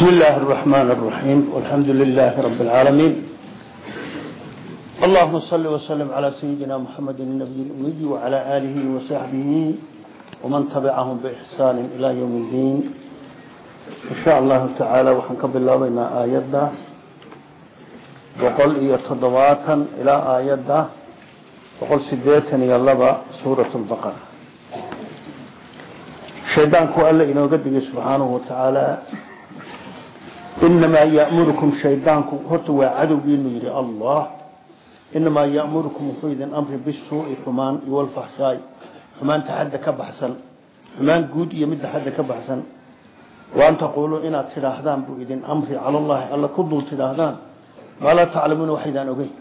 بسم الله الرحمن الرحيم والحمد لله رب العالمين اللهم صل وسلم على سيدنا محمد النبي الأمي وعلى آله وصحبه ومن تبعهم بإحسان إلى يوم الدين إن شاء الله تعالى وحنكب الله بين آياتنا وقل إيا تضواتا إلى آياتنا وقل سديتا يلبا سورة البقرة شيطانك ألا إنه قدق سبحانه وتعالى inamaa yamurukum shaydaanku horta waa cadowgiinu yidhi allah inamaa yamurukum wuxuu idin amri bisuui xumaan iyo walfaxshaay xumaanta xadda ka baxsan xumaan guud iyo midda xadda ka baxsan waan taquuluu inaad tidhaahdaan buu idin amri cala allahi alla ku dul tidhaahdaan maa laa taclamuuna waxaydaan ogeyn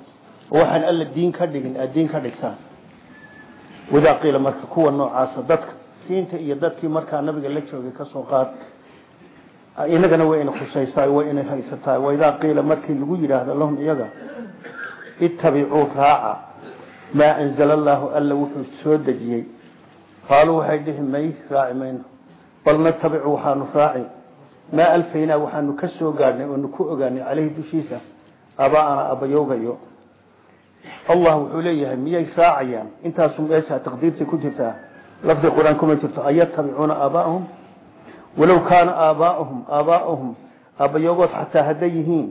oo waxaan alla diin ka dhigin aad diin ka dhigtaan wadaa qiila marka kuwa noocaasa dadka diinta iyo dadkii markaa nabiga la joogay ka soo qaad inagana way ina khusaysaa way ina haysataa. Waidaa qiila markii lagu yidhaahdo lahum iyaga ittabicuu raaca maa anzala allaahu alla wuxuu soo dejiyey. Qaaluu waxay dhihi may raaci mayno. Bal natabicu waxaanu raaci maa alfaynaa waxaanu ka soo gaadhnay oonu ku ogaanay caleyhi dushiisa. Abaana abayoogayo. Allah wuxuu leeyahay miyay raacayaan? Intaasu meesha taqdiirta ku jirtaa. Lafdi qur'aan kuma jirto walow kaana aabaauhum aabaauhum aabbayoogood xataa hadday yihiin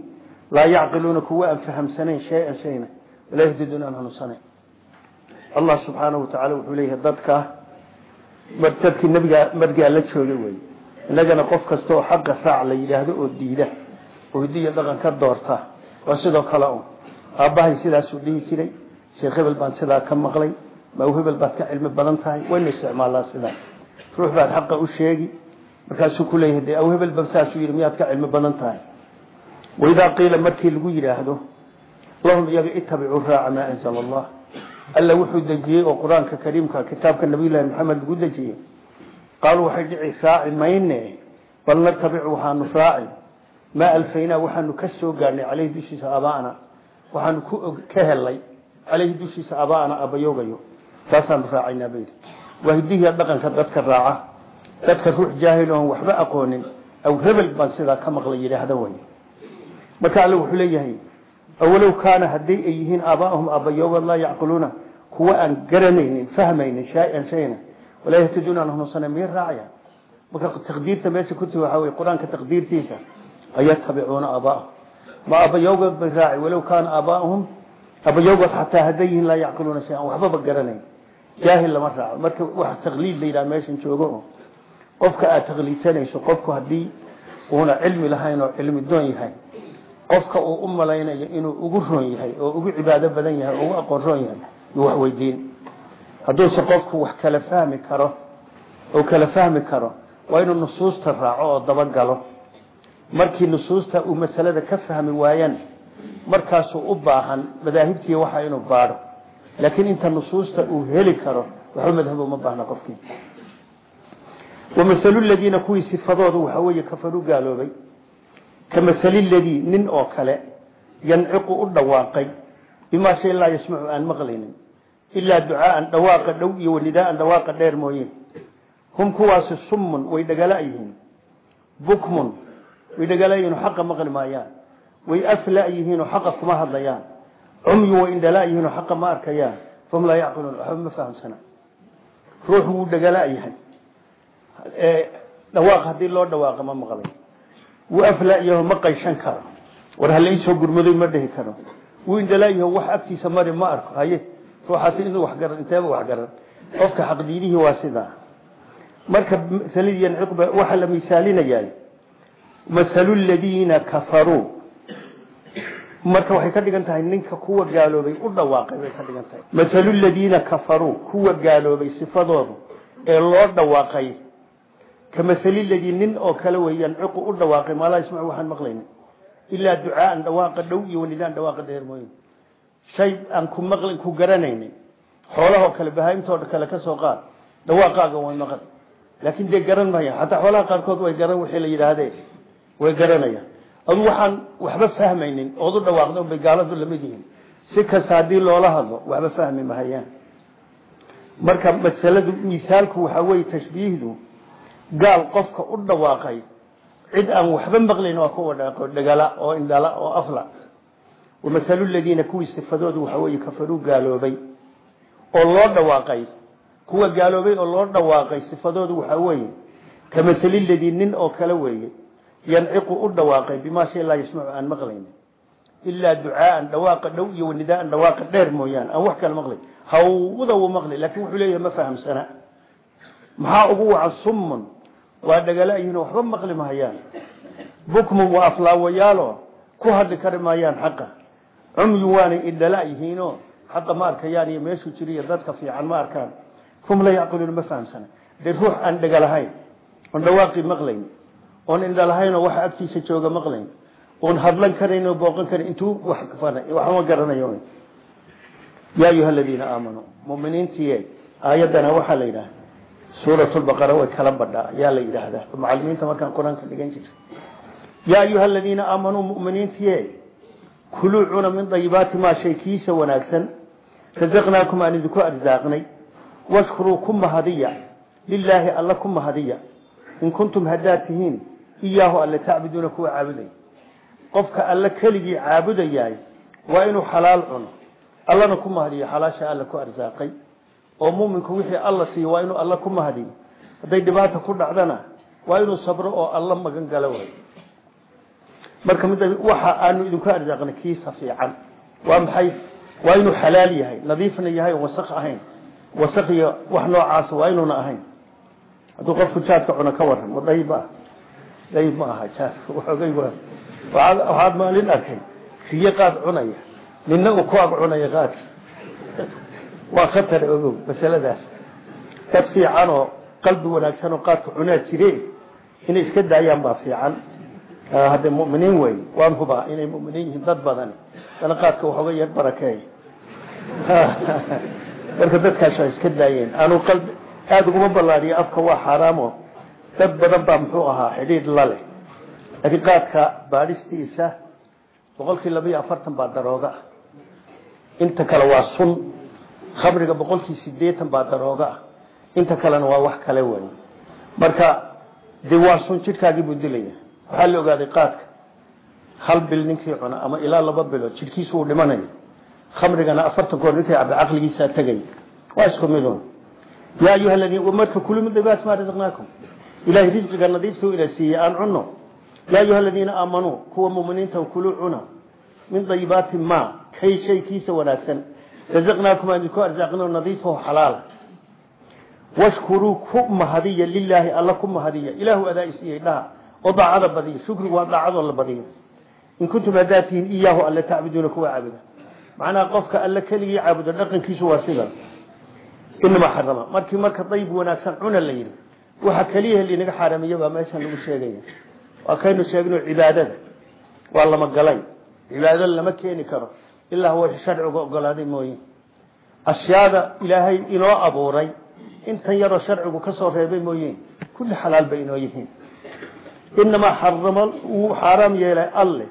laa yacqiluuna kuwa aan fahamsanayn shay-an shayna walaa yahdiduuna aan hanuunsanayn allah subxaanahu watacaala wuxuu leeyahay dadka dadkii nabiga margaa la joogay wey innagana qof kasta oo xaqa raac la yidhaahdo oo diida oo hidiya dhaqan ka doorta waa sidoo kale un aabbahay sidaasuu dhihi jiray sheekh hebel baan sidaa ka maqlay maw hebel baad ka cilmi markaasuu ku leeyahay dee aw hebel ba saasuu yidhi miyaad ka cilmi badan tahay? Waidaa qiila markii lagu yidhaahdo lahum iyaga itabicuu raaca maa anzala allah. Alla wuxuu dejiyey oo qur'aanka kariimka kitaabka nabiyullaahi maxamed lagu dejiyey. Qaaluu waxay dhici raaci mayne bal natabicu waxaanu raaci maa alfaynaa waxaanu ka soo gaadhnay caleyhi dushiisa abaana. Waxaanu ka helay caleyhi dushiisa abaana abayoogayo taasaanu raacaynaa bayidhi waa hidihiya dhaqanka dadka raaca dadka ruux jaahil oon waxba aqoonin aw hebel baan sidaa ka maqlay yidhaahda way. Marka alle wuxuu leeyahay awalow kaana hadday ay yihiin aabaahum aabbayoogood laa yacqiluuna kuwa aan garanaynin fahmaynin shay-an shayna walaa yahtaduuna aan hanuunsanayn miyay raacayaan? Marka taqdiirta meesha ku tiri waxaa weye qur'aanka taqdiirtiisa ayatabicuuna aabaahum ma aabbayoogood bay raaci walow kaana aabaahum aabbayoogood xataa hadday yihiin laa yacqiluuna shay-an waxbaba garanayn. Jaahil lama raaco. Marka wax taqliid la yidhaha meeshan joogo qofka aad taqliidsanayso qofku haddii uuna cilmi lahayn oo cilmi doon yahay qofka uu u malaynayo inuu ugu roon yahay oo ugu cibaado badan yahay ugu aqoon roon yahay yuu wax weydiin. Hadduuse qofku wax kala fahmi karo oo kala fahmi karo waa inuu nusuusta raaco oo dabagalo markii nusuusta uu masalada ka fahmi waayaan markaasuu u baahan madaahibtii waxa inuu baadho. Laakiin inta nusuusta uu heli karo waxba madhab uma baahna qofkii wamasalu ladiina kuwii sifadoodu waxa weeye kafaruu gaaloobay. Ka masali ladii nin oo kale yanciqu u dhawaaqay. Bimaa shay laa yasmacu aan maqlaynin. Ilaa ducaaan dhawaaqa dhow iyo wanidaaan dhawaaqa dheer mooye hum kuwaasi summun way dhagala yihiin. Bukmun way dhagala yihiin oo xaqa maqli maayaan. Way afla yihiin oo xaqa kuma hadlayaan. Cumyu dhawaaq haddii loo dhawaaqa ma maqlay. Wuu aflaayaho ma qayshan karo. War hala iisoo gurmadoy ma dhihi karo. Wuu indhalaayaho wax agtiisa mari ma arko. Haye ruuxaasi inuu wax garan inteeba wax garan. Qofka xaqdiidihii waa sidaa marka masalid yanciqba waxaa la misaalinayaa masalu ladiina kafaruu marka waxay ka dhigan tahay ninka kuwa gaaloobay u dhawaaqay bay ka dhigan tahay. Masalu ladiina kafaruu kuwa gaaloobay sifadoodu ee loo dhawaaqay kamasali ladii nin oo kale wey yanciqu u dhawaaqay maalaa yasmacu waxaan maqlaynin ilaa ducaaan dhawaaqa dhow iyo wanidaan dhawaaqa dheer mooye. Shay aan ku maqlin ku garanaynin xoolahoo kale bahaimtoo kale ka soo qaad. Dhawaaqaaga way maqan. Laakiin dee garan maya xataa xoolaha qaarkood way garan wixii la yidhaahdee way garanayaan. Adu waxaan waxba fahmaynin ood u dhawaaqda bay gaaladu la mid yihiin. Si kasta haddii loola hadlo waxba fahmi mahayaan. Marka masaladu misaalku waxaa weye tashbiihdu gaal qofka u dhawaaqay cid aan waxba maqlayn waa kuwa dhaaqo dhagala oo indhala oo afla. Wamahalu ladiina kuwii sifadoodu waxa weeye kafaruu gaaloobay. Oo loo dhawaaqay kuwa gaaloobay oo loo dhawaaqay sifadoodu waxaa weeye kamahali ladii nin oo kale weeye yanciqu u dhawaaqay bimaa shay laa yasmacu aan maqlayn. Ilaa ducaaan dhawaaqa dhow iyo wanidaaan dhawaaqa dheer mooyaan aan wax kale maqlayn. Hawda wuu maqlay laakiin wuxuu leeyahay ma fahamsana. Maxaa ugu wacan summun waa dhagala-yihiin waxba maqli mahayaan bukmun waa aflaawayaalo ku hadli kari maayaan xaqa. Cumyu waanay indhala yihiinoo xaqa iyo meeshuu jiriyo dadka fiican ma arkaan. Fum la yacqiluuna ma fahamsana ruux aan dhagalahayn oon dhawaaqii maqlayn. Oon indhalahaynoo waxa agtiisa jooga maqlayn. Oon hadlan karayn oo booqan karan intuu waxma garanayo. Yaa ayuha aladiina aamanuu muminiintii aayaddana waxaa la yidhaha suurat lbaqara way kala badhaa yaa la yidhaahdaa. Macalimiinta markaan qur'aanka dhigan jirta yaa ayuha aladiina aamanuu muminiintiye kuluu cuna min dayibaati maa shay kiisa wanaagsan. Rasaqnaakum aan idinku arsaaqnay. Washkuruu ku mahadiya. Lilaahi alla ku mahadiya. In kuntum haddaad tihiin iyaahu alle tacbuduuna kuwa caabuday qofka alle keligii caabudayahay waa inuu xalaal cuno. Allana ku mahadiyo xalaasha oo muminku wixii alla siiyo waa inuu alla ku mahadiyo hadday dhibaata ku dhacdana waa inuu sabro oo alla magan galo way. Marka mid waxa aanu idinku arsaaqnay kiisa fiican waa maxay? Waa inuu xalaal yahay nadiifna yahay wasaq ahayn. Wasaq iyo wax noocaas waa inuuna ahayn. Hadduu qofku jaadka cuno ka waran ma dayib ah. Dayib ma aha jaadka waxoogay waxaad maalin arkay riyo qaad cunaya ninna uu ku ag cunaya qaadki waa khatar ogow masaladaas. Dad fiican oo qalbi wanaagsan oo qaadka cunaa jire inay iska daayaan baa fiican. Hadde muminiin wey waan hubaa inay muminiin yihiin dad badan dana qaadka waxooga yar barakeey marka dadkaas waa iska daayeen. Aanu qalbi aada uguma ballaadiyo afka waa xaaraamo dad badan baa muxuu ahaa xidhiidh la leh laakiin qaadka baadhistiisa boqolkii laba iyo afartan baa darooga. Ah inta kale waa sun khamriga boqolkii sideetan baa darooga ah. Inta kalena waa wax kale wey marka dee waa sun jidhkaagii buu dilaya. Waxaa la ogaaday qaadka. Hal bil ninkii cuna ama ilaa laba bilood jidhkiisu uu dhimanaya khamrigana afartan koor ninkii caba caqligiisaa tegay. Waa isku midun yaa ayuha aladiin marka kulu min dabiat maa razaqnaakum. Ilahay risqiga nadiiftuu ila siiyey aan cunno. Yaa ayuha aladiina aamanuu kuwa muminiinta kuluu cuna min dayibaati ma kay shaykiisa wanaagsan razaqnaakum aan idinku arsaaqno nadiifahu xalaala washkuruu ku mahadiya lilaahi alla ku mahadiya ilaahu adaa isiiyey dhaha oo daacada badiya shukrigu waa daacadoo la badiyo in kuntum haddaad tihiin iyaahu alle tacbuduuna kuwa caabuda macnaha qofka alle keligii caabuda dhaqankiisu waa sida inamaa xarama markii marka dayib wanaagsan cuna la yidhi waxa keliya linaga xaaraamiye baa meeshan lagu sheegaya waa kaynu sheegno cibaadada waa lama galay cibaado lama keeni karo ilaa wa sharciga ogolaaday mooye. Ashyaada ilaahay inoo abuuray intan yaroo sharcigu ka soo reebay mooye. Kulli xalaal bay inoo yihiin. Inamaa xarama wuu xaaraam yeelay alle.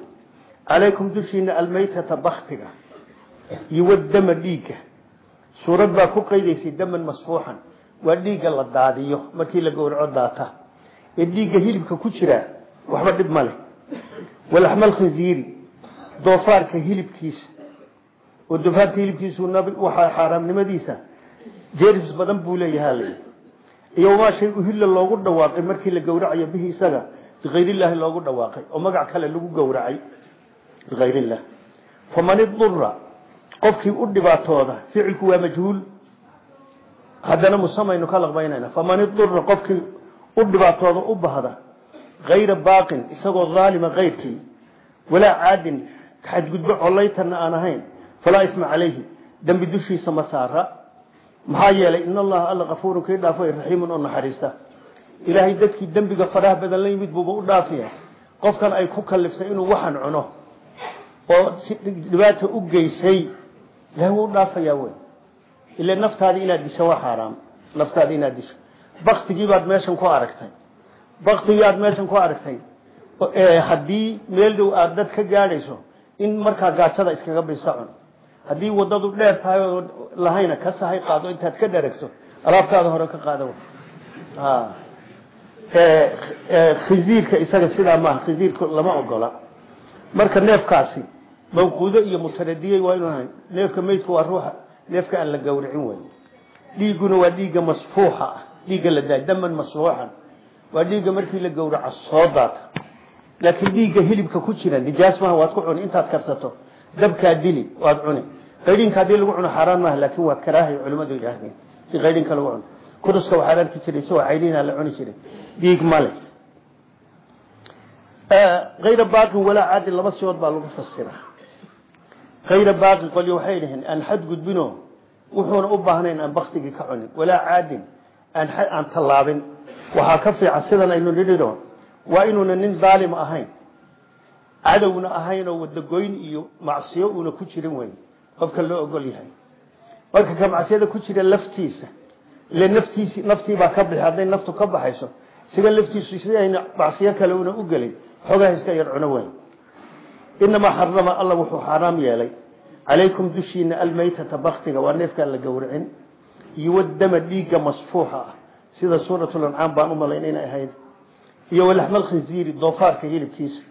Calaykum dushiina almaytata baktiga iyo wadama dhiigga. Suurad baa ku qaydaysay daman masfuuxan. Waa dhiigga la daadiyo markii la gowraco daata. Ee dhiigga hilibka ku jira waxba dhib ma leh. Walaxmal khinziiri doofaarka hilibkiisa oo doofaarka hilibkiisu waxaa xaaraamnimadiisa jeris badan buu leeyahay. Iyo wamaa shay uhilla loogu dhawaaqay markii la gowracayo bihi isaga bikayrillahi loogu dhawaaqay oo magac kale lagu gowracay bikayrillah faman idura qofkii u dhibaatooda ficilku waa majhuul. Haddana musamaynu ka laqbaynayna. Faman idura qofkii u dhibaatooda u bahda kayra baaqin isagoo aalima kayrkii walaa caadin xadgudbo collaytana aan ahayn falaa isma calayhi dembi dushiisa ma saara maxaa yeelay in allaha alla kafuurun kii dhaafay raxiimun oo naxariista ilaahay dadkii dembiga faraha badan la yimid buuba u dhaafiya qofkan ay ku kaliftay inuu waxan cuno oo dhibaata u geysay ilahay wuu u dhaafayaa wey ila naftaadi inaad disho waa xaaraam naftaadi inaad disho baktigii baad meeshan ku aragtay baktigii aad meeshan ku aragtay haddii meel dhow aada dad ka gaadhayso in markaa gaajada iskaga bisa cun haddii wadadu dheer tahay oo lahayna ka sahay qaado intaad ka dheragto alaabtaada hore ka qaada khinziirka isaga sidaa maaha khinziirka lama ogola. Marka neefkaasi mawquudo iyo mutaradiyey waa inuu neefka meydka waa ruuxa neefka aan la gowracin wey dhiigguna waa dhiigga masfuuxa ah dhiigga la daay daman masfuuxan. Waa dhiigga markii la gowraco soo daata. Laakiin dhiigga hilibka ku jira nijaas maaha waad ku cuni intaad karsato. Dabkaa dili waad cuni qaydhinka haddii lagu cuno xaaraan maaha laakiin waa karaahay culimmadu yidhaahdeen. Si qaydhinka lagu cuno. Kuruska waxaa arki jiray isagoo caydhinaa la cuni jiray. Dhiig male ayra baaqin walaa caadin laba sigood baa lagu fasira ayra baaqin qolyo waxay dhaheen aan xad gudbino wuxuuna u baahnayn aan baktigii ka cunin. Walaa caadin aan tallaabin. Waxaa ka fiican sidan aynu nidhino waa inuuna nin daalim ahayn. Cadowna ahayn oo wadagoyn iyo macsiyo uuna ku jirin weyn qofka loo ogol yahay. Marka ka macsiyada ku jira laftiisa ile naftiisi naftiibaa ka bixi hadday naftu ka baxayso siga laftiisu si ayna macsiyo kale una u gelin xoogaa iska yar cuno weyn. Inamaa xarama alla wuxuu xaaraam yeelay. Calaykum dushiina almaytata baktiga waa neefkaan la gowracin. Iyo wadama dhiigga masfuuxa ah sida suuratulancaam baan u malayn inay ahayd. Iyo walaxmal khinziiri doofaarka hilibkiisa.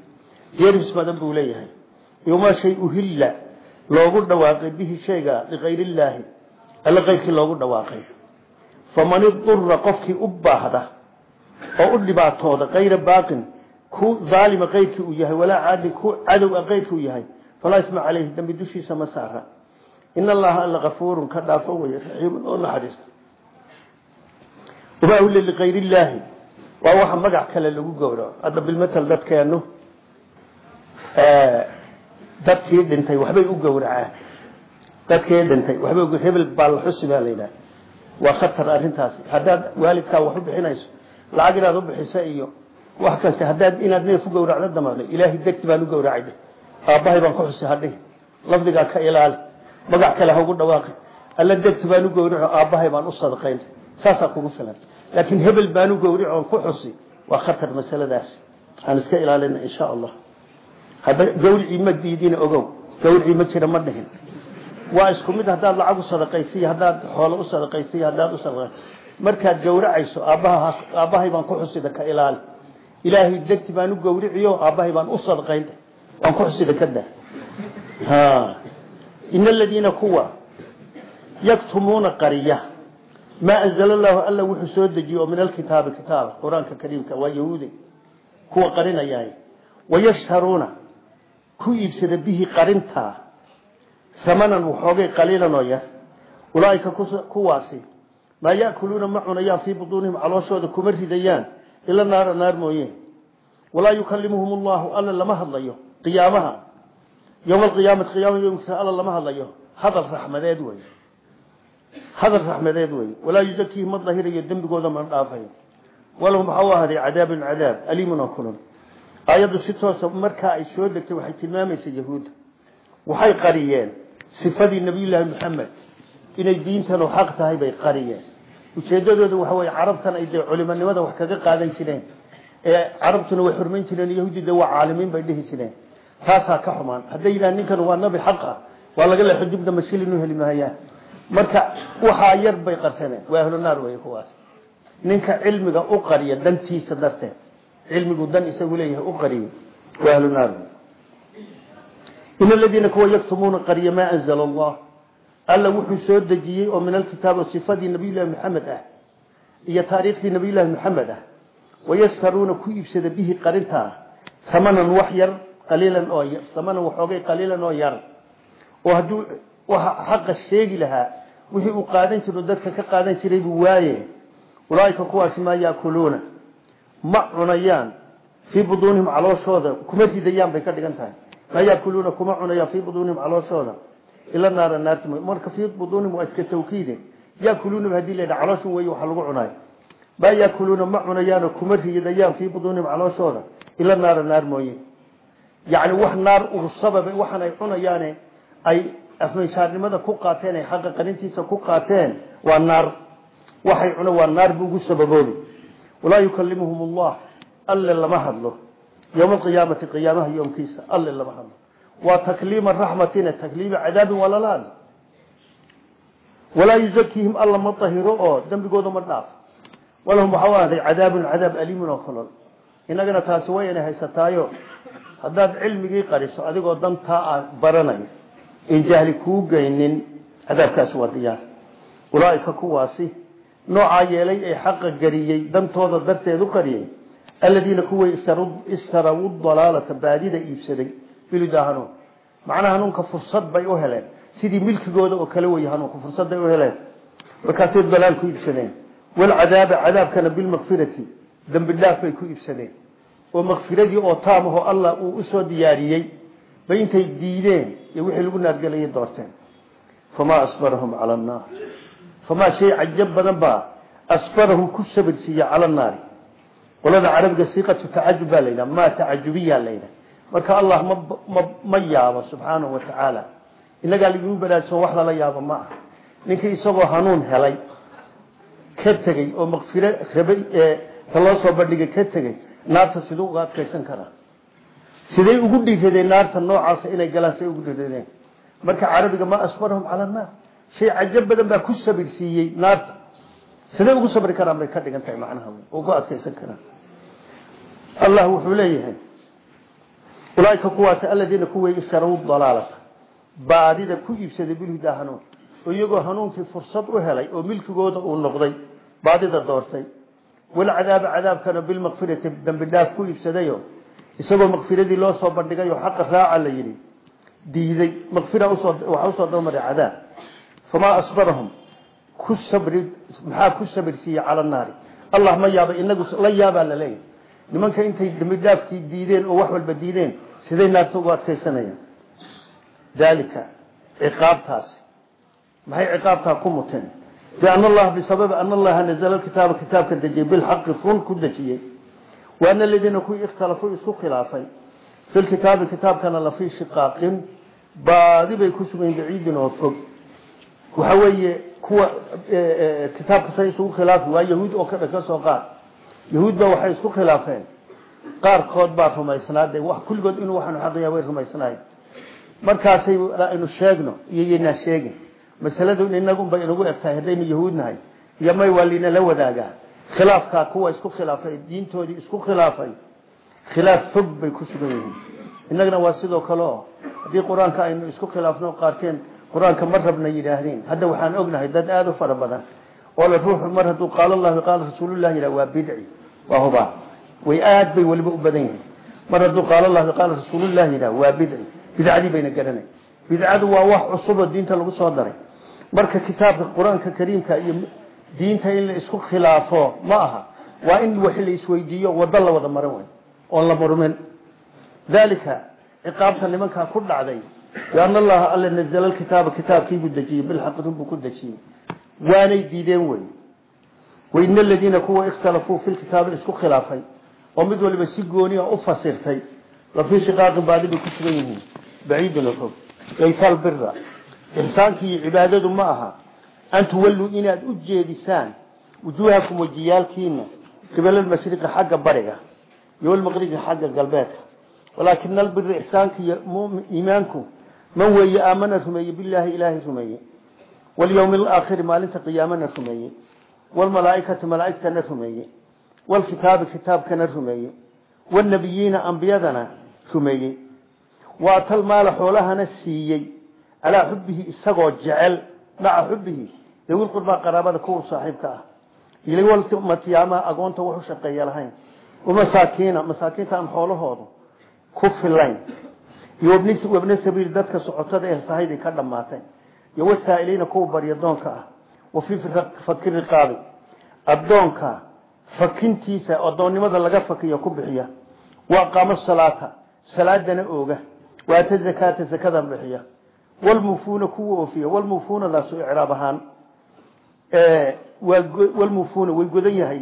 Jeermis badan buu leeyahay. Iyomaa shay uhilla loogu dhawaaqay bihi shayga likayr illaahi alla keyrkii loogu dhawaaqay. Faman idura qofkii u baahda oo u dhibaatooda kayra baaqin ku aalima keyrkii uu yahay walaa caadin ku cadowa keyrkii uu yahay falaa isma caleyhi dambi dushiisa ma saara. In allaha alla kafuurun ka dhaafo wey raxiimun oo naxariista wamaa uhilla likayr illaahi waa waxa magac kale lagu gowraco. Hadda bilmatal dadkeenu dadkii dhintay waxbay u gowracaan dadkii dhintay waxbay hebel baa la xusi baa la yidhaha. Waa khatar arrintaasi haddaad waalidkaa wax u bixinayso lacag inaad u bixisa iyo wax kasta haddaad inaad neef u gowracdo damaado. Ilaahay darti baan u gowracay aabbahay baan ku xusi hadhihi lafdigaa ka ilaali. Magac kale ha ugu dhawaaqi alla darti baan u gowraco aabbahay baan u sadaqayn. Saasaa kugu filan. Laakiin hebel baan u gowric oon ku xusi waa khatar masaladaasi aan iska ilaalina insha allah hadda gawricii ma diidina ogow gawricii ma jira ma dhihin. Waa isku mid haddaad lacag u sadaqaysiy haddaad xoolo u sadaqaysiy haddaad u sadaqay markaad gowracayso aabbaha aabbahay baan ku xusida ka ilaali ilaahay darti baan u gowriciyo aabbahay baan u sadaqayn. Waan ku xusida ka dah ha ina aladiina kuwa yaktumuuna qariya. Maa anzala allahu alla wuxuu soo dejiye oo min alkitaabi kitaaba qur'aanka kariimka waa yahuudi. Kuwa qarinayay wayashtaruuna ku iibsada bihi qarintaa amanan waxoogay qaliilan oo yar. Ulaaika kuwaasi maa yakuluuna ma cunayaan fii butuunihim calooshooda kuma ridayaan ila naara naar mooye. Walaa yukalimuhum allahu alla lama hadlayo qiyaamaha. Yowma alqiyaamati qiyaama yomkiisa alla lama hadlayo. Hadal raxmadeed wey hadal raxmadeed wey walaa yuzakiihim ma dahirayo dembigooda mana dhaafayo walahum waxaa u ahday cadaabun cadaab aliimun oo kulun aayaddu si toosa markaa ay soo degtay waxay tilmaamaysa yahuudda. Waxay qariyeen sifadii nabiyullaahi maxamed inay diintanu xaq tahay bay qariyeen. Ujeedadooda waxa weye carabtan ay dee culimonimada wax kaga qaadan jireen. Ee carabtuna way xurmayn jireen yahuudi de waa caalimiin bay dhihi jireen. Taasaa ka xumaan. Hadday yidhaha ninkan waa nabi xaq ah waa laga leexo dibna mashilin u heli mahayaan marka waxaa yar bay qarsaneen cilmigu dan isagu leeyahay u qariyo waa ahlu naar. In aladiina kuwa yaktumuuna qariya maa anzala allah alla wuxuu soo dejiyey oo min alkitaab sifadii nabiyullahi maxamed ah iyo taariikhdii nabiyullahi maxamed ah. Wayashtaruuna ku iibsada bihi qarintaa amanan wax yar qaliilan oo amanan waxoogay qaliilan oo yar. Oo hadduu xaqa sheegi lahaa wixii uu qaadan ma cunayaan. Fii buduunihim calooshooda kuma ridayaan bay ka dhigan tahay. Maa yaakuluuna kuma cunayaan fii buduunihim calooshooda ila naara naarti marka fii buduunihim waa iska tawkiide. Yaakuluuna haddii la yidhaha calooshan weeye waxa lagu cunaay maa yaakuluuna ma cunayaanoo kuma ridayaan fii buduunihim calooshooda ila naara naar mooye. Yacni wax naar uu sababa waxaan ay cunayaane ay afmeyshaarnimada ku qaateen ay xaqa qarintiisa ku qaateen waa naar. Waxay cuna waa naar bu ugu sababoobi walaa yukalimuhum allah. Alle lama hadlo. Yowma alqiyaamati qiyaamaha yoomkiisa alle lama hadlo. Waa takliima raxmatina takliima cadaabin waa lala hadlo walaa yuzakiihim alla ma dahiro oo dembigooda ma dhaaf. Walahum waxau ahday cadaabun cadaab aliimun oo kalol innagana taasi wayna haysataayo. Haddaad cilmigii qariso adigoo dantaa a baranayo in jahli kuu geynin cadaabkaasi waa diyaar. Ulaaika kuwaasi noocaa yeelay ee xaqa gariyey dantooda darteed u qariyey aladiina kuway istarawu dalaalata baadida iibsaday bilida hanuun. Macnaa hanuunka fursad bay u heleen. Sidii milkigooda oo kale wey hanuunka fursadbay u heleen. Markaasay dalaal ku iibsadeen. Walcadaaba cadaabkana bilmakfirati dembi dhaaf bay ku iibsadeen. Oo makfiradii oo taamaho allah uu u soo diyaariyey bay intay diideen iyo famaa shay cajab badan baa asbarahum ku sabirsiiya cala annaari qolada carabiga siiqatu tacajub baa laydhaha maa tacajubiyaa laydhaha marka allah ma ma yaabo subxaanahu wa tacaala inagaa lagu baraarsan wax lala yaabo ma ah ninkii isagoo hanuun helay ka tegey oo makfiro rabay ta loo soo bandhigay ka tegey naarta siduu uga adkaysan karaa siday ugu dhiiradeen naarta noocaasa inay galaan siday ugu dhiiradeen marka shay cajab badan baa ku sabirsiiyey naarta. Siday ugu sabri karaan bay ka dhigan tahay macnaha ugu adkaysan karaan. Allah wuxuu leeyahay ulaaika kuwaasi aladiina kuway isharaw dalaalata. Baadida ku iibsaday bilhudaa hanuun. Oo iyagoo hanuunkii fursad u helay oo milkigooda uu noqday baadida doortay. Walcadaaba cadaabkana bilmakfirati dambi dhaaf ku iibsadayo. Isagoo makfiradii loo soo bandhigay oo xaqa raaca la yidhi diiday. Makfira waxaa u soo dabamaray cadaab famaa asbarahum ku sabri maxaa ku sabirsiiyey cala naari allah ma yaaba inagu la yaabaa la leeyahy nimanka intay dambi dhaafkii diideen oo wax walba diideen siday naarta ugu adkaysanayaan dalika ciqaabtaasi maxay ciqaabtaa ku muteen bian allaha bisababi an allaha nazla kitaaba kitaabka dejiyey bilxaqi run ku dejiyey waana aladiina kuwii ikhtalafuu isku khilaafay fi lkitaabi kitaabkana lafii shiqaaqin baadi bay ku sugayn baciidin oo fog waxa weeye kuwa kitaabka say isugu khilaafi waa yahuud oo kadha ka soo qaad. Yahuud ba waxay isku khilaafeen. Qaarkood baa rumaysnaade kulligood inuu waxaanu xaqaya way rumaysnaay markaasay aynu sheegno iyo yanaa sheegin. Masaladu inagunba inagu egtahay haddaynu yahuud nahay iyo may waa linala wadaagaa khilaafkaa kuwa isku khilaafay diintoodii isku khilaafay khilaaf fog bay ku sugan yihiin. Innagana waa sidoo kale oo haddii qur'aanka aynu isku khilaafno qaarkeen qur'aanka ma rabna yidhaahdeen. Hadda waxaan ognahay dad aada u fara badan. Oo la ruuxu mar hadduu qaala allahu qaala rasuulullah yidhah waa bidci waa hubaa way aad bay weliba u badan yihiin. Mar hadduu qaala allahu qaala rasuulullah yidhah waa bidci bidcadii bayna garanay. Bidcadu waa wax cusub oo diinta lagu soo daray. Marka kitaabka qur'aanka kariimka iyo diinta in la isku khilaafo ma in wax la isweydiiyo wado la wada ku dhacday bian allaha alla nazla kitaaba kitaabkiibuu dejiyey bilxaqi runbuu ku dejiyey. Waanay diideen wey. Waina aladiina kuwa ikhtalafuu fi lkitaabi isku khilaafay. Oo mid waliba si gooniya u fasirtay. Lafii shiqaaqin baadi bay ku sugan yihiin. Baciidun fog. Laysa albira ixsaankii iyo cibaadadu ma aha. An tuwalluu inaad u jeedisaan wujuuhakum wajiyaalkiina qibala lmashriqi xagga man weeye aamana rumeeye bilaahi ilaahay rumeeye. Walyawmi alaakhiri maalinta qiyaamana rumeeye. Walmalaaikati malaaigtana rumeeye. Walkitaabi kitaabkana rumeeye. Wanabiyiina ambiyadana rumeeyey waatal maala xoolahana siiyey. Calaa xubbihi isagoo jecel. Maca xubbihi. Dawil qurbaa qaraabada kuwa saaxiibka ah. Ilmatiyaamaa agoonta wax u shaqeeya lahayn. Masaakiina masaakiinta aan xoolahoodu ku filayn iyo wabne sabiil dadka socotada ee sahayday ka dhammaatay iyo wasaa'iliina kuwa baryadoonka ah wa fii faki riqaabi addoonka fakintiisa addoonnimada laga fakiyo ku bixiya wa aqaamo salaata salaadana ooga waata zakaata zakada bixiya walmufuuna kuwa oofiya walmufuunadaas icraab ahaan walmufuuna way godan yahay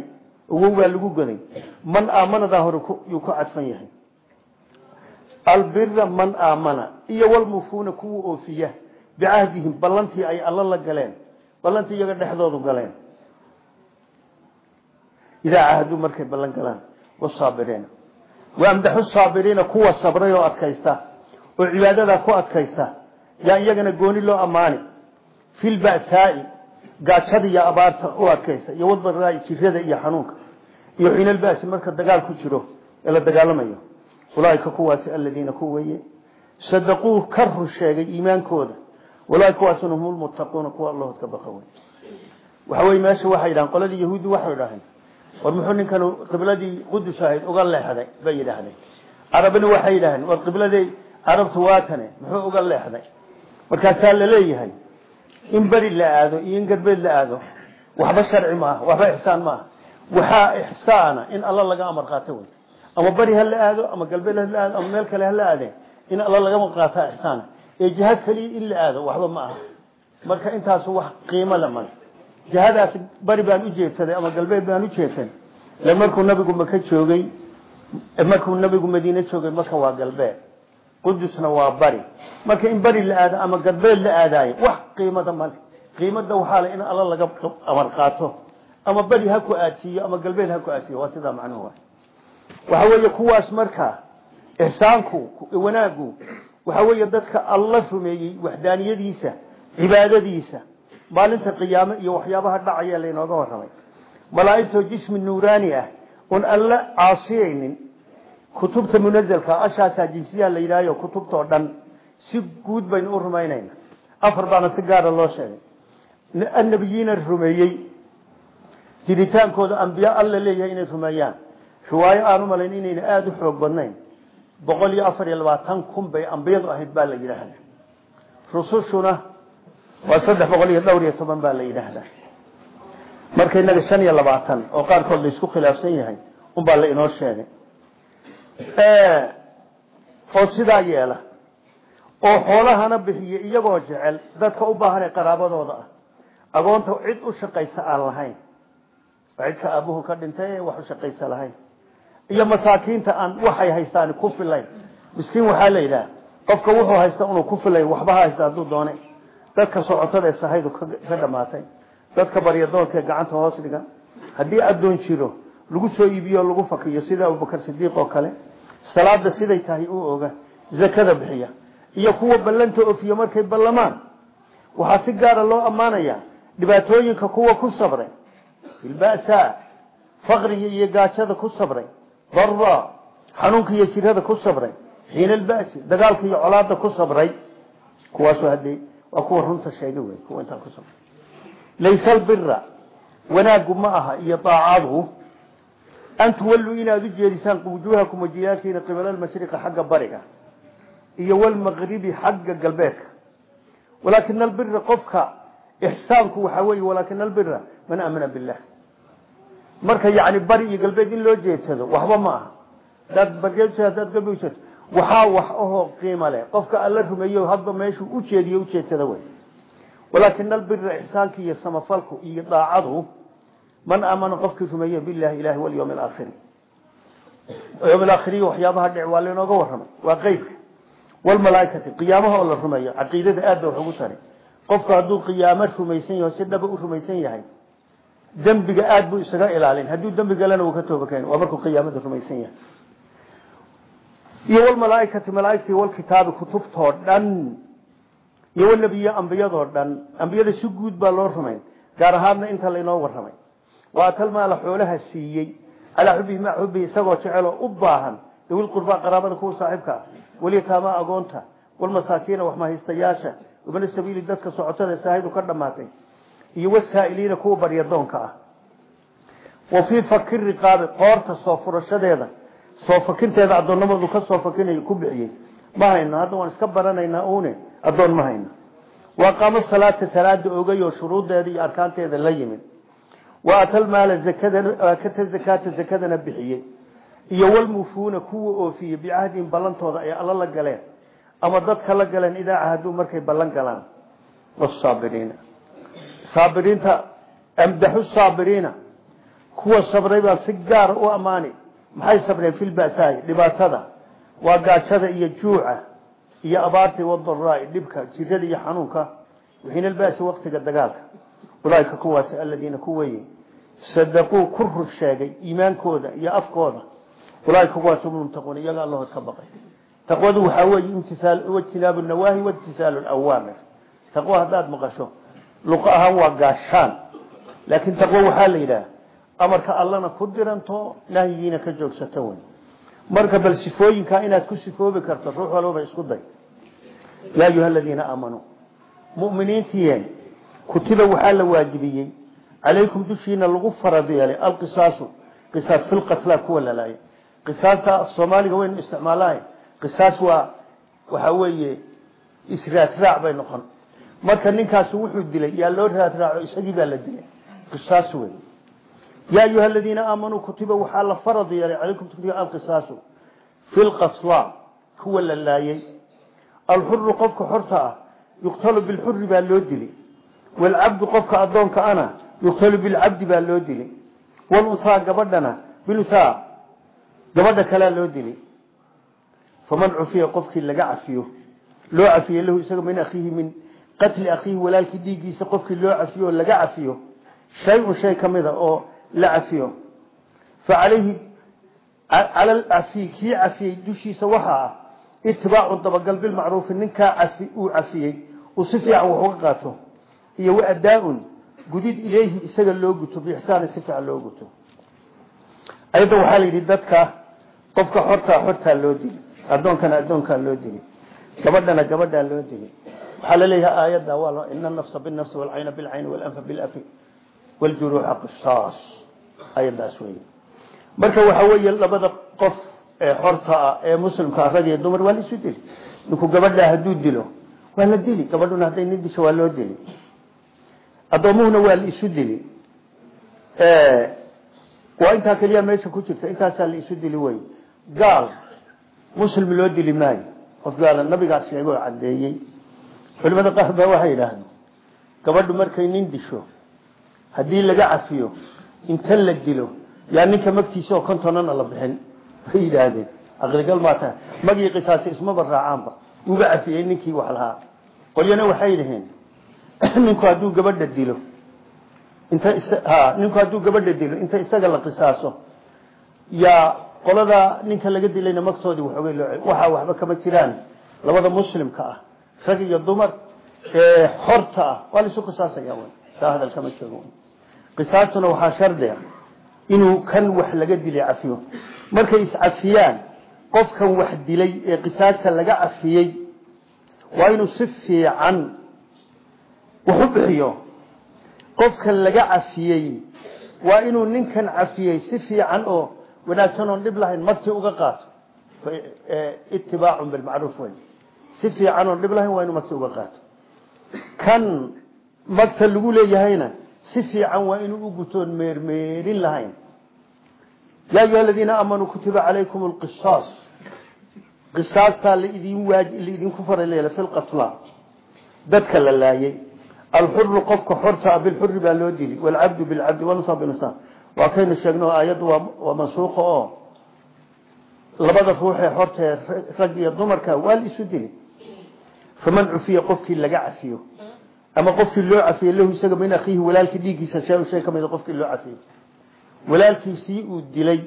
owow baa lagu goday man aamanadaa hore yuu ku cadfan yahay albira man aamana iyo walmufuuna kuwa oofiya bicahdihim ballantii ay alla la galeen ballantii iyaga dhexdoodu galeen. Idaa cahaduu markay ballan galaan wasaabiriina waamdaxu saabiriina kuwa sabray oo adkaysta oo cibaadadaa ku adkaysta yaa iyagana gooni loo ammaani. Fi lba'saai gaajada iyo abaarta u adkaysta iyo wadbaraa jirada iyo xanuunka iyo xiinalbaasi marka dagaal ku jiro ee la dagaalamayo ulaaika kuwaasi aladiina ku weye sadaquu ka run sheegay iimaankooda. Ulaaika kuwaasuna hum lmuttaquuna kuwa allahood ka baqa wey waxa weye meesha waxay yidhahan qoladii yahuuddi waxay idhaaheen war muxuu ninkan qibladii qudus ahayd uga leexday? Bay yidhaahdeen. Carabina waxay yidhaaheen war qibladii carabtu waatane muxuu uga leexday? Markaasaa la leeyahay in beri la aado iyo in galbeed la aado waxba sharci maaha waxba ixsaan maaha. Waxaa ixsaana in alla laga amar qaato wey ama beri ha la aado ama galbeed ha la aado ama meel kale ha la aadeen in alla laga amar qaataa ixsaana ee jiha keliya in la aado waxba ma aha. Marka intaasu wax qiimo le male. Jihadaas bari baan u jeedsaday ama galbeed baan u jeedsan le markuu nabigu maka joogay markuu nabigu madiine joogay marka waa galbeed. Qudusna waa bari. Marka in bari la aado ama galbeed la aadaayo wax qiimada male. Qiimada waxaa le in alla laga amar qaato ama beri ha ku aadsiiyo ama galbeed ha ku aadsiiyo waa sidaa macnuhu waxa weeye kuwaas marka ixsaanku wanaagu waxa weeye dadka alla rumeeyey waxdaaniyadiisa cibaadadiisa maalinta qiyaame iyo waxyaabaha dhacaya laynooga warramay. Malaa'igtoo jismi nuuraani ah oon alla caasiyaynin kutubta munazalka ashaasaa jinsiyaha la yidhahyo kutubtao dhan si guud baynu u rumaynayna. Afar baana si gaara loo sheegay. Annabiyiina rumeeyey jiritaankooda ambiya alla leeyahay inay rumeeyaan riwaayo aan u malayn inayna aada u xoog badnayn. Boqol iyo afar iyo labaatan kun bay ambiyadu ahayd baa la yidhaahda rusushuna waa saddex boqol iyo dhowr iyo toban baa la yidhaahdaa. Marka inaga shan iyo labaatan oo qaarkood la isku khilaafsan yahay unbaa la inoo sheegay. Oo sidaa yeela oo xoolahana bixiya iyagoo jecel dadka u baahan ee qaraabadooda ah. Agoonta cid u shaqaysa aan lahayn. Cidka aabuhu ka dhintay wax u shaqaysa lahayn iyo masaakiinta aan waxay haystaan ku filayn miskiin waxaa la yidhaha qofka wuxuu haysta inuu ku filayn waxba ha haysta hadduu doone dadka socotada ee sahaydu ka dhamaatay dadka baryadoonka ee gacanta hoos dhigan haddii addoon jiro lagu soo iibiyo lagu fakiyo sida abubakar sidiiq oo kale salaada siday tahay u oga zakada bixiya iyo kuwa ballanta ofiyo markay ballamaan. Waxaa si gaara loo ammaanaya dhibaatooyinka kuwa ku sabray bilba'saa faqriga iyo gaajada ku sabray darra xanuunka iyo jirada ku sabray xiina alba'si dagaalka iyo colaada ku sabray kuwaasu haddee waa kuwa runta sheega wey kuwa intaa ku sabray. Laysa albira wanaagu ma aha iyo daacadu. An tuwalluu inaad u jeedisaan wujuuhakum wajiyaalkiina qibala almashriqa xagga bariga iyo walmaqribi xagga galbeedka. Walaakina albira qofka ixsaanku waxaa weeye walaakina albira man aamana billah marka yani bari iyo galbeed in loo jeedsado waxba ma aha. Hadaad bargeed hadaad galbeed ujeedso waxaa wax ahoo qiimo leh. Qofka alla rumeeyo hadba meeshuu ujeediyo ujeedsada wey walaakina albira ixsaanka iyo samafalku iyo daacadu man aamana qofkii rumeeye billahi ilahi walyawm alaakhiri yawm alaakhiriy waxyaabaha dhic waa lainooga warramay. Waa qeybka walmalaaikati qiyaamaha oo la rumeeyo caqiidada aad ba wax ugu tari qofku hadduu qiyaamo rumaysan yaho si dhaba u rumaysan yahay dembiga aad buu isaga ilaalin. Hadduu dembi galana uu ka tooba keeni waa markuu qiyaamada rumaysan yahay. Iyo walmalaaikati malaaigtii walkitaabi kutubtoo dhan iyo wanabiye ambiyadoo dhan ambiyada si guud baa loo rumayn gaar ahaadna inta lainoo warramay waa talmaala xoolaha siiyey calaa xubihi maca xubihi isagoo jeceloo u baahan dawil qurbaa qaraabada kuwa saaxiibka ah walyataamaa agoonta walmasaakiina waxmahaystayaasha ibna sabiili dadka socotada saahidu ka dhamaatay iyo wasaa'iliina kuwa baryadoonka ah. Wa fii faki riqaabi qoorta soo furashadeeda soo fakinteeda addoonnamadu ka soo fakinayo ku bixiyey. Ma hayno hadda waan iska baranaynaa une addoon ma hayno waa qaamo salaata salaada ogay oo shuruuddeeda iyo arkaanteeda la yimid. Wa atalmaala zakata zakaata zakadana bixiyey. Iyo walmufuuna kuwa oofiyey bicahdihim ballantooda ay alla la galeen. Ama dadka la galeen idaa cahaduu markay ballan galaan. Wasaabiriina saabiriinta amdaxu saabiriina kuwa sabray baa si gaara u ammaani maxay sabreen fi lba'saai dhibaatada waa gaajada iyo juuca iyo abaarta wadaraai dhibka jirada iyo xanuunka waxiina alba'si waqtiga dagaalka. Ulaaika kuwaas aladiina ku weye sadaquu ku rur sheegay iimaankooda iyo afkooda. Ulaaika kuwaas hum lmuttaquun iyaga allahood ka baqay. Taqwadu waxaa weeye imtisaal wajtinaabu nawaahi waimtisaalu awaamir taqwo haddaad maqasho luqa ahaan waa gaashaan. Laakiin taqwo waxaa la yidhaha amarka allana ku diranto nahyigiina ka joogsato wey marka bal sifooyinkaa inaad ku sifoobi karto ruux walbaba isku day. Yaa ayuha aladiina aamanuu muminiintiye kutiba waxaa la waajibiyey calaykum dushiina lagu farad yeelay alqisaasu qisaas filqatla kuwa lalaayay qisaasta af soomaaliga waynu isticmaalahay qisaas waa waxa weeye israadraac bay noqon marka ninkaasi wuxuu dilay yaa loo raadraaco isagii baa la dilay. Qisaas wey yaa ayuha aladiina aamanuu kutiba waxaa la farad yeelay calaykum kutiba alqisaasu filqatla kuwa la laayay. Alxuru qofka xorta ah yuqtalu bilxuri baa loo dilay. Waalcabdu qofka addoonka ana yuqtalu bilcabdi baa loo dilay. Walunsaa gabadhana bilusaa gabadha kalea loo dilay. Faman cufiya qofkii laga cafiyo loo cafiye lahu isaga min akhiihi min qatli akhiihi walaalkii dhiiggiisa qofkii loo cafiyo oo laga cafiyo shay-un shay ka mida oo la cafiyo. Fa calayhi cala alcafiy kii cafiyey dushiisa waxaa ah itibaacun dabagal bilmacruufi ninkaa uu cafiyey uu si fiican wax uga qaato iyo waadaaun gudid ileyhi isaga loo guto biixsaani si fiican loo guto. Ayadda waxaa waxaa la leeyahay aayadda waa ina anafsa binafsi walcayna bilcayni walanfa bilafi waljuruuxa qisaas. Ayadaas wey marka waxa weeye labada qof ee xorta ah ee muslimka rag iyo dumar waa la isu dili. Ninku gabadhaa hadduu dilo waa la dili. Gabadhuna hadday nin disho waa loo dili. Addoomuhuna waa la isu dili. Waa intaa keliya meesha ku jirta intaasaa la isu dili wey gaal muslim loo dili maayo. Qof gaala nabigaa sheegay oo caddeeyey culimada qaar baa waxay yidhaahdeen gabadhu markay nin disho haddii laga cafiyo inta la dilo yaa ninka magtiisa oo kontonana la bixin way yidhaahdeen aqrigal maa tahay magii qisaasi ismaba raacaanba uga cafiyey ninkii wax lahaa. Qolyana waxay dhaheen ninku hadduu gabadha dilo inta ninku hadduu gabadha dilo inta isaga la qisaaso yaa qolada ninka laga dilayna magtoodii waxoogay loo waxaa waxba kama jiraan labada muslimka ah rag iyo dumar ee xorta ah. Waa la isu qisaasaya taa hadal kama joogo. Qisaastuna waxaa shardi ah inuu kan wax laga dilay cafiyo. Markay iscafiyaan qofkan wax dilay ee qisaasta laga cafiyey waa inuu si fiican wax u bixiyo. Qofkan laga cafiyey waa inuu ninkan cafiyey si fiican oo wanaagsan oon dhib lahayn magtii uga qaato. Itibaacun bilmacruuf wey si fiican oon dhib lahayn waa inuu magtii uga qaato. Kan magta lagu leeyahayna si fiican waa inuu u gutoon meermeerin lahayn. Yaa ayuha aladiina aamanuu kutiba calaykum alqisaas qisaastaa laidin waaj laidinku faraleela fi lqatla dadka la laayay. Alxuru qofka xorta ah bilxuri baa loo dili. Walcabdu bilcabdi wanusa binusa waa kaynu sheegno aayaddu waa mansuuqa oo labada ruuxee xortae rag iyo dumarka waa la isu dili faman cufiya qofkii laga cafiyo ama qofkii loo cafiyey lahu isaga min akhiihi walaalkii dhiiggiisa shay shay ka mida qofkii loo cafiyey walaalkiisii uu dilay.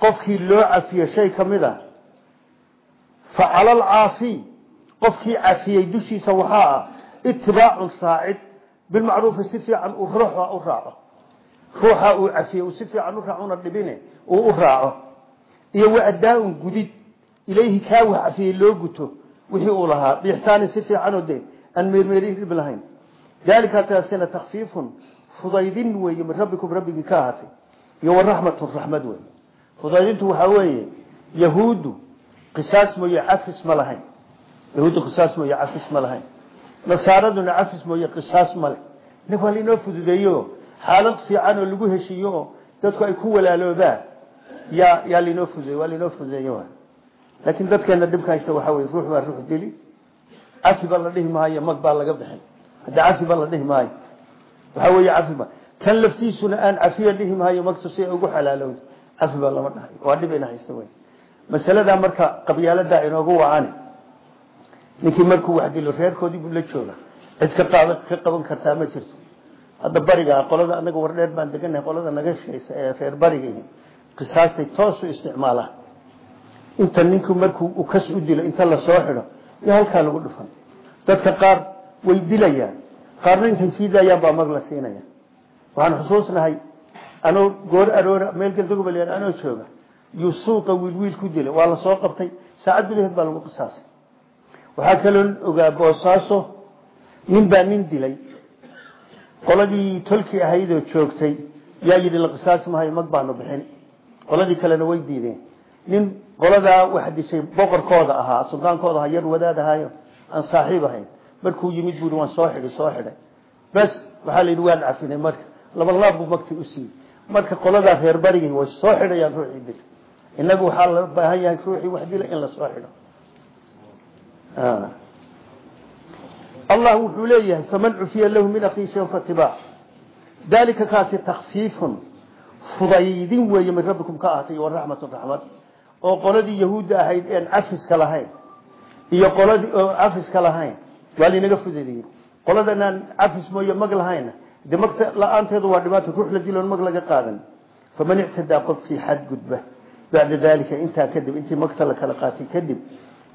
Qofkii loo cafiye shay ka mid a fa cala alcaafi qofkii cafiyey dushiisa waxaa ah itibaacun saacid bilmacruufi si fiican uu ruuxa u raaco. Ruuxa uu cafiyey uu si fiican u raaco una dhibine uu u raaco. Iyo waadaaun gudid ilayhi kaa wax cafiyey loo guto wixii uu lahaa. Biixsaanin si fiicanoo de aan meermeerin dhib lahayn. Dalika taasina takfiifun fudaydin weeye min rabbikum rabbigii ka ahaatay. Iyo waraxmatun raxmad wey fudaydintu waxaa weeye yahuuddu qisaas mooye cafis ma lahayn. Yahuuddu qisaas mooye cafis ma lahayn. Nasaaraduna cafis mooye qisaas ma leh. Nig waa lainoo fududeeyo. Xaalad fiican oo lagu heshiiyo oo dadku ay ku walaaloobaan. Yaa yaa lainoo fududeey waa lainoo fududeeyo laakiin dadkeena dhibka haysta waxaa weye ruux baa ruux dili cafi baa la dhihi maayo mag baa laga bixin hadda cafi baa la dhihi maayo. Waxaa weeye cafi ba kan laftiisuna aan cafiya dhihi maayo magtu si ugu xalaalowda cafi baa lama dhahay. Waa dhib ina haysta wey masaladaa marka qabyaaladaa inoogu wacani ninkii markuu wax dilo reerkoodii buu la jooga cid ka qaada ka qaban kartaa ma jirto. Hadda bariga qolada anaga wardheer baan deganahay qolada naga shaysa ee reer bariga qisaastay toosu isticmaalaan inta ninku markuu kas u dilo inta la soo xidho iyo halkaa lagu dhufan. Dadka qaar way dilayaan. Qaarna intay sii daayaan baa mag la siinaya waxaan xusuusnahay anoo goor aroora meel galdagoba la anoo jooga yuu suuqa wiilwiil ku dilay. Waa la soo qabtay saacad gudaheed baa lagu qisaasay. Waxaa kaloo ogaa boosaaso nin baa nin dilay. Qoladii tolkii ahaydoo joogtay yaa yidhi la qisaasi mahayo mag baanu bixin. Qoladii kalena way diideen nin qoladaa wax dishay boqorkooda ahaa sultaankooda ahaa yar wadaad ahaayo aan saaxiib ahayn. Markuu yimid buui waan soo xidhay soo xidhay. Bes waxaa la yidhi waan cafinay marka laba laab buu magti u siiyey. Marka qoladaa reer barigii way soo xidhayaan ruuxii dil. Inagu waxaa la baahan yahay ruuxii wax dila in la soo xidho. Allah wuxuu leeyahay faman cufiya lahu min akii shay fatibaac dalika kaasi takfiifun fudaydin weeye min rabbikum ka ahatay waraxmatun raxmad oo qoladii yahuudda ahayd een cafiska lahayn iyo qoladii oo cafiska lahayn waa laynaga fudaydiyey. Qoladanaan cafis mooye mag lahayna de magta la'aanteedu waa dhibaato ruux la diloon mag laga qaadan. Faman ictadaa qofkii xadgudba bacda dalika intaa kadib intii magta la kala qaatay kadib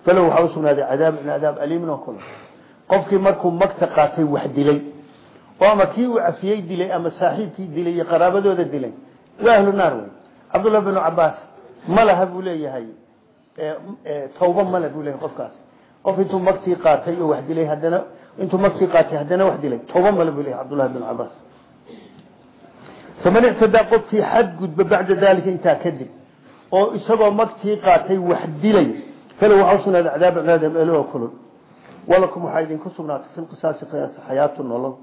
falow waxaa usugnaaday cadaabun cadaab aliimin oo kula qofkii markuu magta qaatay wax dilay oo ama kii uu cafiyey dilay ama saaxiibkii dilay iyo qaraabadooda dilay waa ahlu naar wey cabdullah binu cabaas ma laha buu leeyahay tawba male buu leeyahay qofkaas. Qof intuu magtii qaatay oo wax dilay haddana intuu magtii qaatay haddana wax dilay. Tawba male buu leeyahay cabdullah binu cabaas faman ictadaa qofkii xadgudba bacda dalika intaa kadib oo isagoo magtii qaatay wax dilay falow waxaa usugnaaday cadaab cadaab elo kulul. Walakum waxaa idinku sugnaatay fi lqisaasi qiyaasta xayaatu nolol.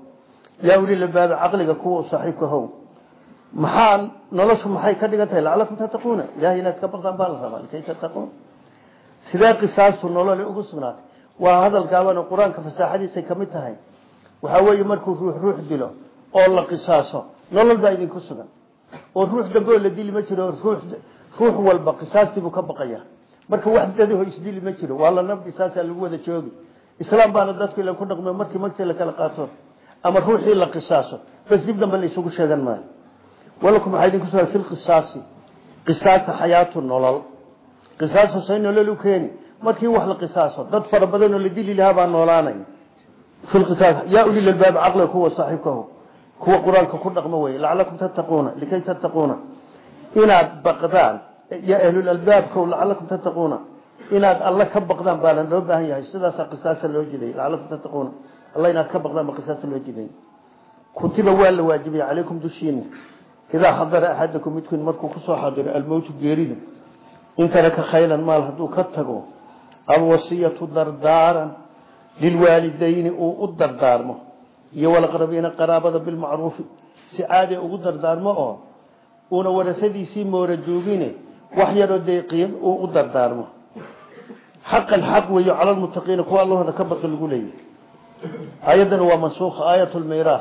Yaa ulilabaabi caqliga kuwa u saaxiibka how maxaa noloshu maxay ka dhigan tahay lacalakum tattaquuna. Ilahay inaad ka baqdaan baa la rabaa. Likay tattaquun sidee qisaastu nolole ugu sugnaatay. Waa hadal gaaban oo qur'aanka fasaaxadiisay ka mid tahay. Waxaa weeye markuu ruux ruux dilo oo la qisaaso nolol baa idinku sugan. Oo ruux dambe oo la dili ma jiro ruux walba qisaastiibuu ka baqaya. Marka wax dadaho isdili ma jiro. Waa la nabdi saasaa lagu wada joogi. Islaam baana dadku ilan ku dhaqme markii magtii la kala qaato. Ama ruuxii la qisaaso. Bas dib dambe la isugu sheegan maayo walakum waxaa idinku sugan fi lqisaasi qisaasta xayaatu nolol. Qisaasu say nolol u keeni. Markii wax la qisaaso dad fara badan oo la dili lahaa baa noolaanay. Fi lqisaas yaa ulil albaab caqliga kuwa saaxiibkahu. Kuwa qur'aanka ku dhaqmo weye lacalakum tattaquuna likay tattaquuna. Inaad baqdaan ya ahlulalbaabko lacalakum tattaquuna. Inaad alla ka baqdaan baana loo baahan yahay. Sidaasaa qisaasa loo jiday. Lacalakum tattaquuna. Alla inaad ka baqdaan ba qisaasa loo jiday. Kutiba waa la waajibiyey calaykum dushiina idaa xadara axadakum midkiin markuu ku soo xadiro almowtu geerida. In taraka khaylan maal hadduu ka tago. Alwasiyatu dardaaran lilwaalidayni uu u dardaarmo. Iyo walaqrabiina qaraabada bilmacruufi. Si caadi ugu dardaarmo oo uuna warasadiisii moora joogine wax yaroo deeqiin uu u dardaarmo. Xaqan xaq weeyo cala lmuttaqiina kuwa allahooda ka baqi lagu leeyahy ayaddana waa mansuuqa aayat lmiiraah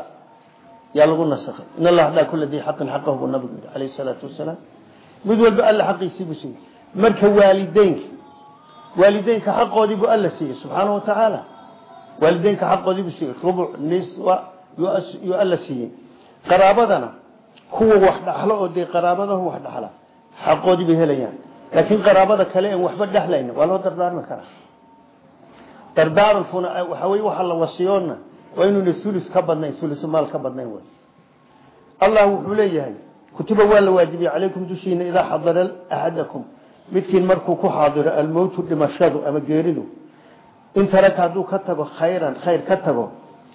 yaa lagu nasakhay. In allah daa kula dii xaqin xaqahu buu nabigu yidhi calayhi salaatu wasalaam. Mid walba alla xaqiisii buu siiyey. Marka waalideynka waalideynka xaqoodii buu alla siiyey subxaana wa tacaala waalideynka xaqoodii buu siiyey. Rubuc niswa yuu alla siiyey. Qaraabadana kuwa wax dhaxlo oo dee qaraabadahu wax dhaxla. Xaqoodii bay helayaan. Laakiin qaraabada kale en waxba dhexlayna waa loo dardaarmi karaa. Dardaarankuna waxa wey waxa la wasiyoona waa inuuna ulus ka badnayn ulusu maal ka badnayn wey allah wuxuu leeyahay kutiba waa la waajibiyey calaykum dushiina idaa xadara axadakum midkiin markuu ku xaadiro almowtu dhimashadu ama geeridu in taraka hadduu ka tago khayran khayr ka tago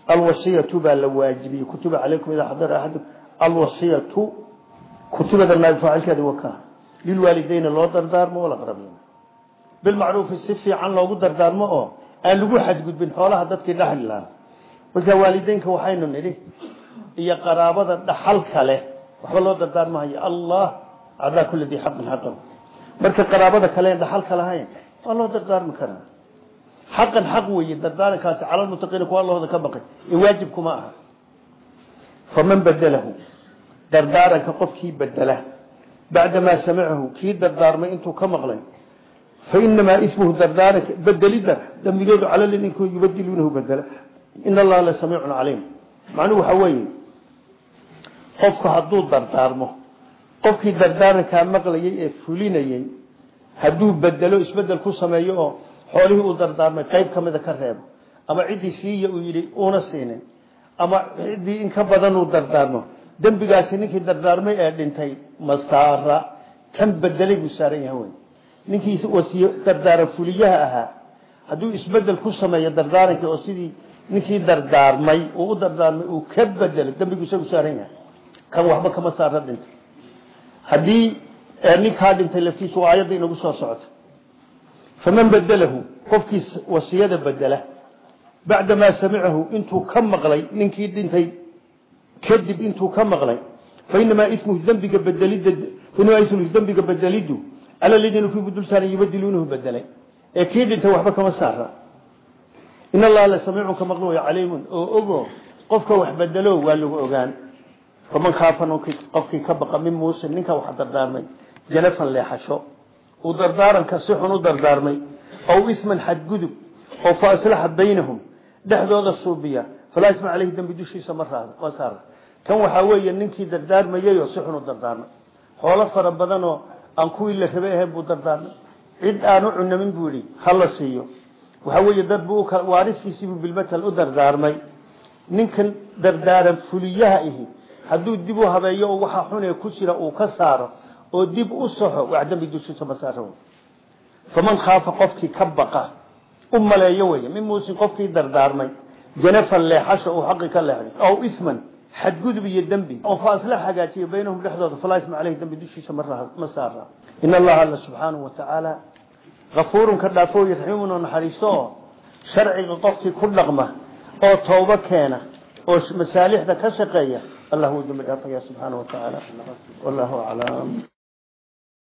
alwasiyatu baa la waajibiyey. Kutiba calaykum idaa xadara axadakum alwasiyatu kutubada naab faacilkeeda wakaa lilwaalideyna loo dardaarmo walaqrabiina bilmacruufi si fiican loogu dardaarmo oo aan lagu xadgudbin xoolaha dadkii dhaxli lahaa marka waalideynka waxaynu nidhi iyo qaraabada dhaxalka leh waxba loo dardaarmahayo allah cadaa kula dii xaqin xaqan marka qaraabada kale en dhaxalka lahayn waa loo dardaarmi karaa xaqan xaq weeye dardaarankaasi cala lmutaqiina kuwa allahooda ka baqay ee waajib kuma aha. Faman badelahu dardaaranka qofkii bedela bacdamaa samicahu kii dardaarmay intuu ka maqlay. Fainamaa ismuhu dardaaranka bedelida dambigeedu cala ninkoo yubadiluunahu bedela in allaha la samiicun caliim macnuhu waxaa weeye qofku hadduu dardaarmo qofkii dardaarankaa maqlayay ee fulinayey hadduu bedelo isbeddel ku sameeyo oo xoolihii uu dardaarmay qayb ka mida ka reebo ama ciddii siiya uu yidhi uuna siinin ama ciddii in ka badan uu dardaarmo dembigaasi ninkii dardaarmay ee dhintay masaara kan bedelay buu saaran yahay wey ninkii dardaarmay uu u dardaarmay uu ka bedelo dembigu isagu saaran yahay. Kan waxba kama saara dhintay haddii ninkaa dhintay laftiisu aayadda inagu soo socota. Faman bedelahu qofkii wasiyada bedela bacdamaa samicahu intuu ka maqlay ninkii dhintay kadib intuu ka maqlay. Fainamaa ismuhu dembiga bedelidda fainamaa ismuhu dembiga bedelidu ala ladina kuibu dul saaran yubadiluunahu bedelay ee kii dhintay waxba kama saara in allaha la samiicun ka maqlo way caliimun. Oo ogo qofka wax bedelo waa lagu ogaan. Faman khaafa qofkii ka baqa min muuse ninka wax dardaarmay janafan leexasho uu dardaaranka si xun u dardaarmay ow isman xadgudub oo fa aslaxa baynahum dhexdooda suubiya. Falaa isma caleyhi dembi dushiisa ma saara. Kan waxaa weeye ninkii dardaarmayayoo si xun u dardaarmay. Xoolo fara badanoo aan kuwii la rabay ahayn buu cid aan u cunamin buu waxaa weeye dad buu waariskiisiibuu bilmatal u dardaarmay. Ninkan dardaaran fuliyaha ihi hadduu dib u habeeyo oo waxaa xunee ku jira uu ka saaro oo dib u saxo wax dembi dushiisa ma saara faman khaafa qofkii ka baqa u maleeyo wey min muusin qofkii dardaarmay janafan leexasha uu xaqi ka leexday aw isman xadgudub iyo dembi oo fa asla hagaajiya baynahum dhexdooda falaa isma caleyhi dembi dushiisa ma saara. In allaha alla subxaanahu watacaala kafuurun ka dhaafooy raxiimun oo naxariisto oo sharciga qofkii ku dhaqma oo toobo keena oo masaalixda ka shaqeeya allah wuu dembi dhaafaya subxaanahu watacaala wallahu aclam